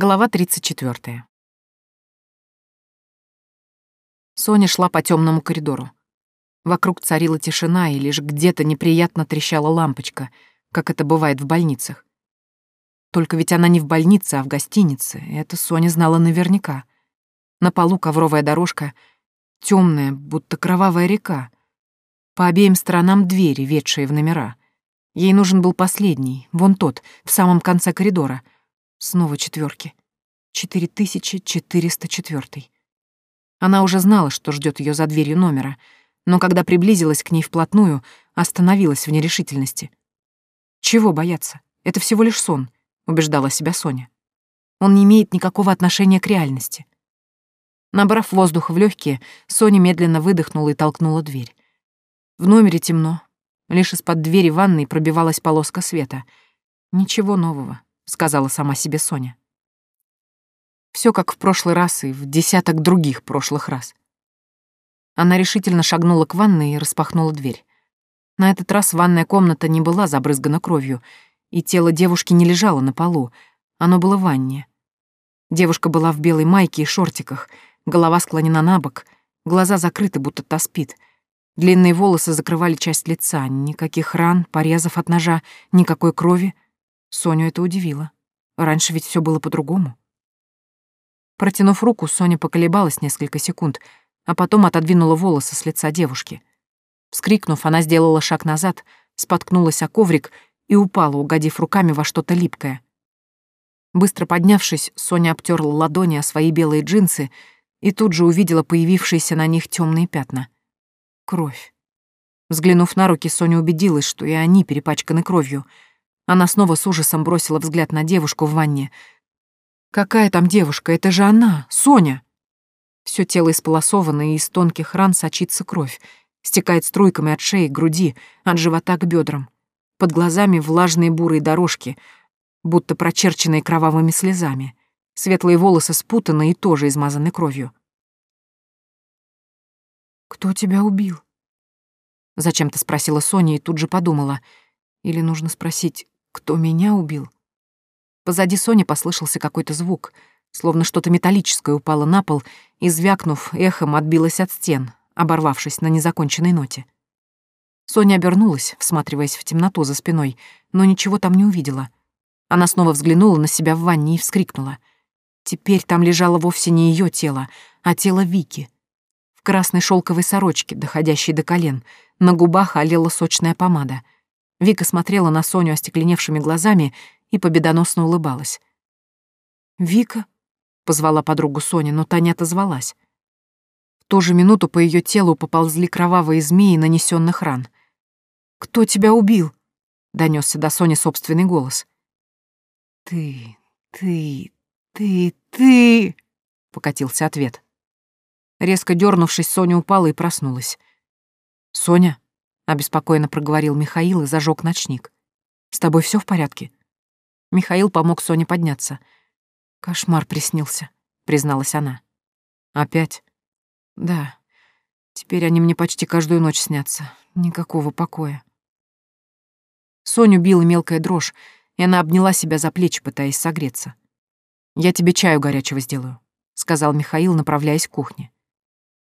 Глава 34. Соня шла по темному коридору. Вокруг царила тишина, и лишь где-то неприятно трещала лампочка, как это бывает в больницах. Только ведь она не в больнице, а в гостинице, и это Соня знала наверняка. На полу ковровая дорожка, темная, будто кровавая река. По обеим сторонам двери, ведшие в номера. Ей нужен был последний, вон тот, в самом конце коридора — Снова четверки. 4404. Она уже знала, что ждет ее за дверью номера, но когда приблизилась к ней вплотную, остановилась в нерешительности. Чего бояться? Это всего лишь сон, убеждала себя Соня. Он не имеет никакого отношения к реальности. Набрав воздух в легкие, Соня медленно выдохнула и толкнула дверь. В номере темно. Лишь из-под двери ванной пробивалась полоска света. Ничего нового сказала сама себе Соня. Все как в прошлый раз и в десяток других прошлых раз. Она решительно шагнула к ванной и распахнула дверь. На этот раз ванная комната не была забрызгана кровью, и тело девушки не лежало на полу, оно было в ванне. Девушка была в белой майке и шортиках, голова склонена на бок, глаза закрыты, будто та спит. Длинные волосы закрывали часть лица, никаких ран, порезов от ножа, никакой крови — Соню это удивило. Раньше ведь все было по-другому. Протянув руку, Соня поколебалась несколько секунд, а потом отодвинула волосы с лица девушки. Вскрикнув, она сделала шаг назад, споткнулась о коврик и упала, угодив руками во что-то липкое. Быстро поднявшись, Соня обтерла ладони о свои белые джинсы и тут же увидела появившиеся на них темные пятна. Кровь. Взглянув на руки, Соня убедилась, что и они перепачканы кровью — она снова с ужасом бросила взгляд на девушку в ванне. «Какая там девушка? Это же она, Соня!» Всё тело исполосовано, и из тонких ран сочится кровь, стекает струйками от шеи к груди, от живота к бедрам. Под глазами влажные бурые дорожки, будто прочерченные кровавыми слезами. Светлые волосы спутаны и тоже измазаны кровью. «Кто тебя убил?» Зачем-то спросила Соня и тут же подумала. Или нужно спросить, кто меня убил? Позади Сони послышался какой-то звук, словно что-то металлическое упало на пол и, звякнув, эхом отбилось от стен, оборвавшись на незаконченной ноте. Соня обернулась, всматриваясь в темноту за спиной, но ничего там не увидела. Она снова взглянула на себя в ванне и вскрикнула. Теперь там лежало вовсе не ее тело, а тело Вики. В красной шелковой сорочке, доходящей до колен, на губах олела сочная помада — Вика смотрела на Соню остекленевшими глазами и победоносно улыбалась. «Вика?» — позвала подругу Соня, но та не отозвалась. В ту же минуту по ее телу поползли кровавые змеи нанесенных ран. «Кто тебя убил?» — донесся до Сони собственный голос. «Ты, ты, ты, ты!» — покатился ответ. Резко дернувшись, Соня упала и проснулась. «Соня?» Обеспокоенно проговорил Михаил и зажег ночник. «С тобой все в порядке?» Михаил помог Соне подняться. «Кошмар приснился», — призналась она. «Опять?» «Да. Теперь они мне почти каждую ночь снятся. Никакого покоя». Соню била мелкая дрожь, и она обняла себя за плечи, пытаясь согреться. «Я тебе чаю горячего сделаю», — сказал Михаил, направляясь к кухне.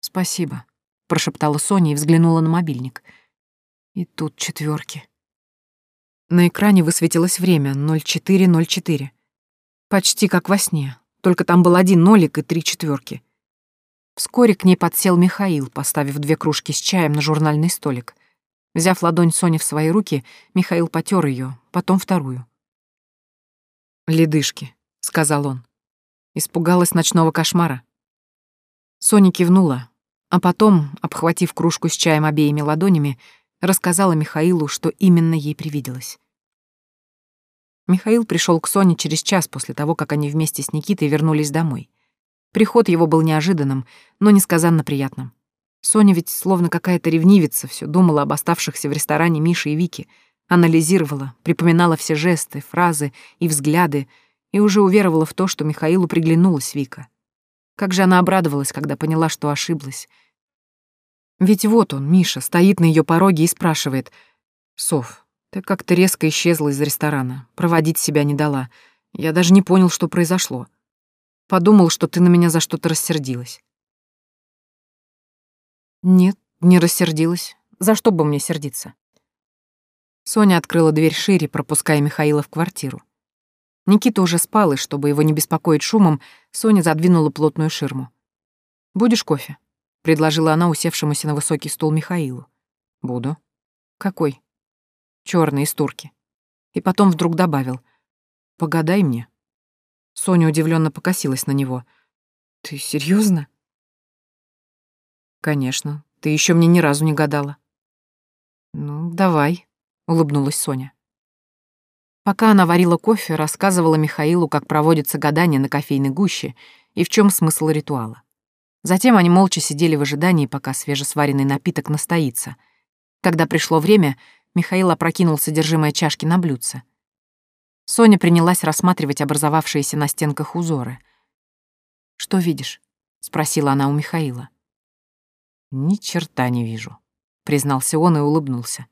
«Спасибо», — прошептала Соня и взглянула на мобильник — и тут четверки. На экране высветилось время 0404. Почти как во сне, только там был один нолик и три четверки. Вскоре к ней подсел Михаил, поставив две кружки с чаем на журнальный столик. Взяв ладонь Сони в свои руки, Михаил потер ее, потом вторую. «Ледышки», — сказал он. Испугалась ночного кошмара. Соня кивнула, а потом, обхватив кружку с чаем обеими ладонями, рассказала Михаилу, что именно ей привиделось. Михаил пришел к Соне через час после того, как они вместе с Никитой вернулись домой. Приход его был неожиданным, но несказанно приятным. Соня ведь словно какая-то ревнивица все думала об оставшихся в ресторане Миши и Вики, анализировала, припоминала все жесты, фразы и взгляды и уже уверовала в то, что Михаилу приглянулась Вика. Как же она обрадовалась, когда поняла, что ошиблась — ведь вот он, Миша, стоит на ее пороге и спрашивает. «Сов, ты как-то резко исчезла из ресторана, проводить себя не дала. Я даже не понял, что произошло. Подумал, что ты на меня за что-то рассердилась. Нет, не рассердилась. За что бы мне сердиться? Соня открыла дверь шире, пропуская Михаила в квартиру. Никита уже спал, и чтобы его не беспокоить шумом, Соня задвинула плотную ширму. «Будешь кофе?» — предложила она усевшемуся на высокий стул Михаилу. «Буду». «Какой?» Черный из турки». И потом вдруг добавил. «Погадай мне». Соня удивленно покосилась на него. «Ты серьезно? «Конечно. Ты еще мне ни разу не гадала». «Ну, давай», — улыбнулась Соня. Пока она варила кофе, рассказывала Михаилу, как проводится гадание на кофейной гуще и в чем смысл ритуала. Затем они молча сидели в ожидании, пока свежесваренный напиток настоится. Когда пришло время, Михаил опрокинул содержимое чашки на блюдце. Соня принялась рассматривать образовавшиеся на стенках узоры. «Что видишь?» — спросила она у Михаила. «Ни черта не вижу», — признался он и улыбнулся.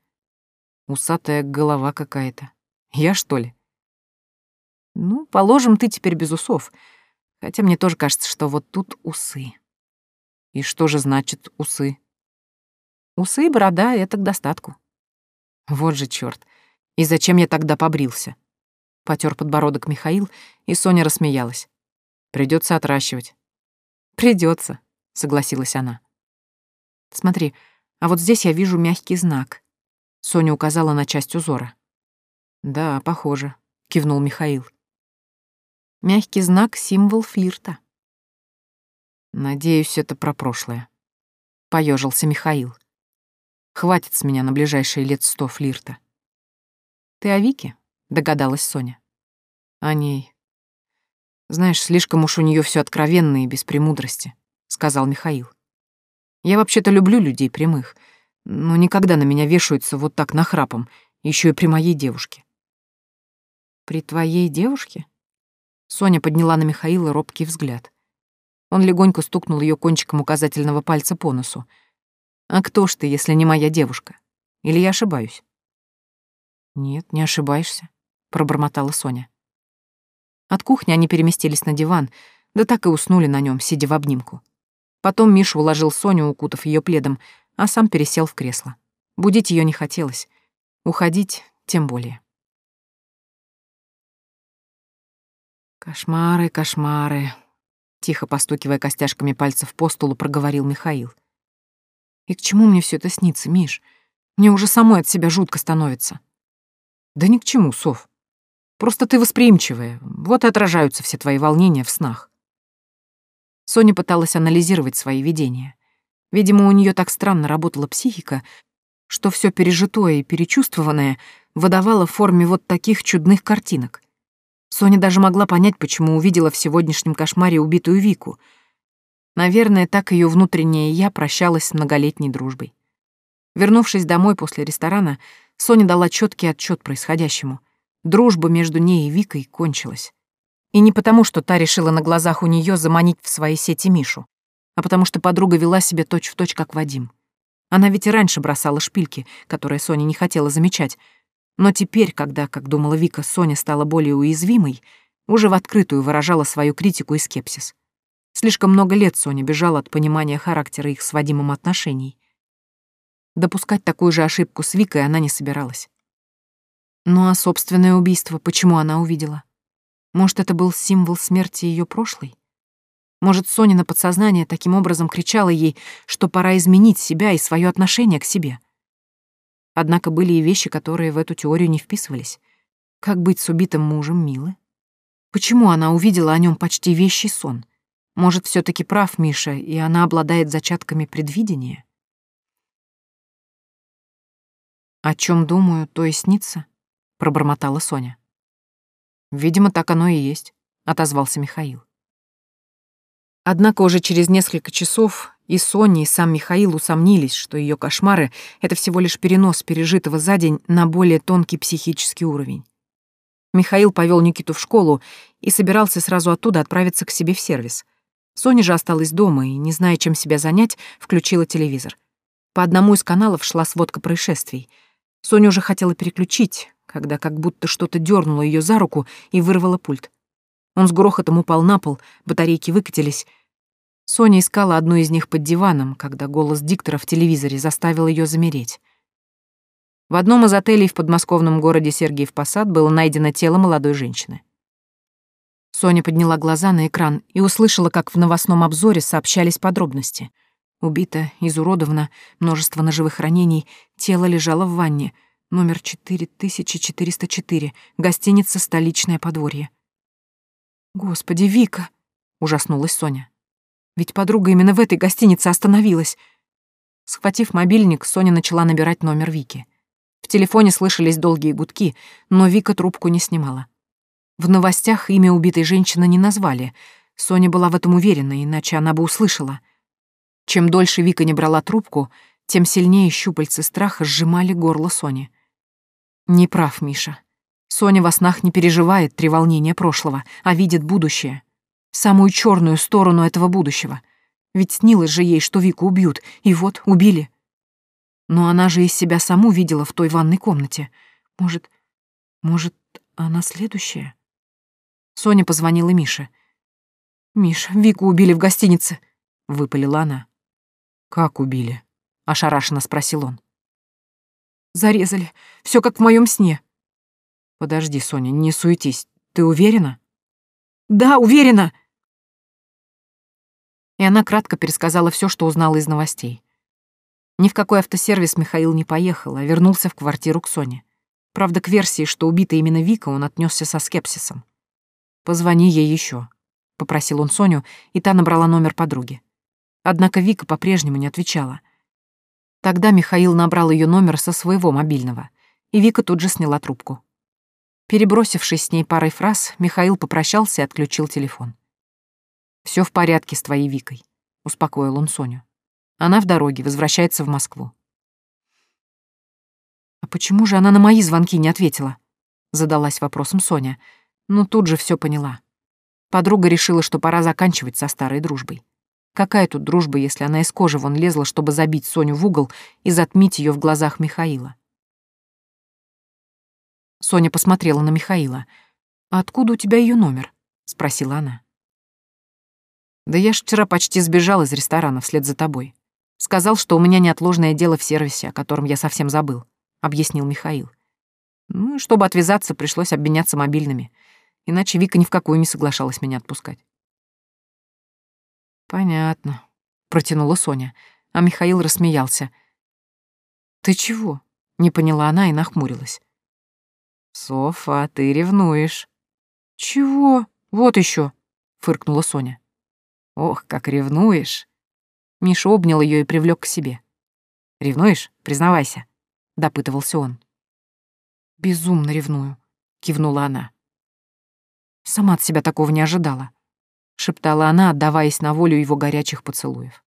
«Усатая голова какая-то. Я, что ли?» «Ну, положим, ты теперь без усов. Хотя мне тоже кажется, что вот тут усы». «И что же значит усы?» «Усы и борода — это к достатку». «Вот же чёрт. И зачем я тогда побрился?» Потер подбородок Михаил, и Соня рассмеялась. Придется отращивать. Придется, согласилась она. Смотри, а вот здесь я вижу мягкий знак. Соня указала на часть узора. Да, похоже, кивнул Михаил. Мягкий знак — символ флирта. Надеюсь, это про прошлое. Поежился Михаил. Хватит с меня на ближайшие лет сто флирта. Ты о Вике? догадалась Соня. О ней. Знаешь, слишком уж у нее все откровенно и без премудрости, сказал Михаил. Я вообще-то люблю людей прямых, но никогда на меня вешаются вот так нахрапом, еще и при моей девушке. При твоей девушке? Соня подняла на Михаила робкий взгляд. Он легонько стукнул ее кончиком указательного пальца по носу. «А кто ж ты, если не моя девушка? Или я ошибаюсь?» «Нет, не ошибаешься пробормотала Соня. От кухни они переместились на диван, да так и уснули на нем, сидя в обнимку. Потом Миша уложил Соню, укутав ее пледом, а сам пересел в кресло. Будить ее не хотелось. Уходить тем более. «Кошмары, кошмары», — тихо постукивая костяшками пальцев по столу, проговорил Михаил. «И к чему мне все это снится, Миш? Мне уже самой от себя жутко становится». «Да ни к чему, Сов. Просто ты восприимчивая, вот и отражаются все твои волнения в снах. Соня пыталась анализировать свои видения. Видимо, у нее так странно работала психика, что все пережитое и перечувствованное выдавало в форме вот таких чудных картинок. Соня даже могла понять, почему увидела в сегодняшнем кошмаре убитую Вику. Наверное, так ее внутреннее «я» прощалась с многолетней дружбой. Вернувшись домой после ресторана, Соня дала четкий отчет происходящему — Дружба между ней и Викой кончилась. И не потому, что та решила на глазах у нее заманить в свои сети Мишу, а потому что подруга вела себя точь-в-точь, точь, как Вадим. Она ведь и раньше бросала шпильки, которые Соня не хотела замечать. Но теперь, когда, как думала Вика, Соня стала более уязвимой, уже в открытую выражала свою критику и скепсис. Слишком много лет Соня бежала от понимания характера их с Вадимом отношений. Допускать такую же ошибку с Викой она не собиралась. Ну а собственное убийство почему она увидела? Может, это был символ смерти ее прошлой? Может, Соня на подсознание таким образом кричала ей, что пора изменить себя и свое отношение к себе? Однако были и вещи, которые в эту теорию не вписывались. Как быть с убитым мужем Милы? Почему она увидела о нем почти вещий сон? Может, все таки прав Миша, и она обладает зачатками предвидения? О чем думаю, то и снится пробормотала Соня. Видимо, так оно и есть, отозвался Михаил. Однако уже через несколько часов и Соня, и сам Михаил усомнились, что ее кошмары — это всего лишь перенос пережитого за день на более тонкий психический уровень. Михаил повел Никиту в школу и собирался сразу оттуда отправиться к себе в сервис. Соня же осталась дома и, не зная, чем себя занять, включила телевизор. По одному из каналов шла сводка происшествий. Соня уже хотела переключить, когда как будто что-то дернуло ее за руку и вырвало пульт. Он с грохотом упал на пол, батарейки выкатились. Соня искала одну из них под диваном, когда голос диктора в телевизоре заставил ее замереть. В одном из отелей в подмосковном городе Сергиев Посад было найдено тело молодой женщины. Соня подняла глаза на экран и услышала, как в новостном обзоре сообщались подробности. Убита, изуродована, множество ножевых ранений, тело лежало в ванне, номер 4404, гостиница «Столичное подворье». «Господи, Вика!» — ужаснулась Соня. «Ведь подруга именно в этой гостинице остановилась». Схватив мобильник, Соня начала набирать номер Вики. В телефоне слышались долгие гудки, но Вика трубку не снимала. В новостях имя убитой женщины не назвали. Соня была в этом уверена, иначе она бы услышала. Чем дольше Вика не брала трубку, тем сильнее щупальцы страха сжимали горло Сони. Не прав Миша. Соня во снах не переживает треволнения прошлого, а видит будущее. Самую черную сторону этого будущего. Ведь снилось же ей, что Вику убьют, и вот убили. Но она же из себя саму видела в той ванной комнате. Может, может, она следующая? Соня позвонила Мише. «Миш, Вику убили в гостинице», — выпалила она. «Как убили?» — ошарашенно спросил он. «Зарезали. Все как в моем сне», Подожди, Соня, не суетись. Ты уверена? Да, уверена. И она кратко пересказала все, что узнала из новостей. Ни в какой автосервис Михаил не поехал, а вернулся в квартиру к Соне. Правда, к версии, что убита именно Вика, он отнесся со скепсисом. «Позвони ей еще, попросил он Соню, и та набрала номер подруги. Однако Вика по-прежнему не отвечала. Тогда Михаил набрал ее номер со своего мобильного, и Вика тут же сняла трубку. Перебросившись с ней парой фраз, Михаил попрощался и отключил телефон. Все в порядке с твоей Викой», — успокоил он Соню. «Она в дороге, возвращается в Москву». «А почему же она на мои звонки не ответила?» — задалась вопросом Соня, но тут же все поняла. Подруга решила, что пора заканчивать со старой дружбой. Какая тут дружба, если она из кожи вон лезла, чтобы забить Соню в угол и затмить ее в глазах Михаила? Соня посмотрела на Михаила. «Откуда у тебя ее номер?» — спросила она. «Да я ж вчера почти сбежал из ресторана вслед за тобой. Сказал, что у меня неотложное дело в сервисе, о котором я совсем забыл», — объяснил Михаил. Ну и чтобы отвязаться, пришлось обменяться мобильными. Иначе Вика ни в какую не соглашалась меня отпускать. «Понятно», — протянула Соня, а Михаил рассмеялся. «Ты чего?» — не поняла она и нахмурилась. «Софа, ты ревнуешь». «Чего? Вот еще, фыркнула Соня. «Ох, как ревнуешь!» Миша обнял ее и привлек к себе. «Ревнуешь? Признавайся», — допытывался он. «Безумно ревную», — кивнула она. «Сама от себя такого не ожидала», — шептала она, отдаваясь на волю его горячих поцелуев.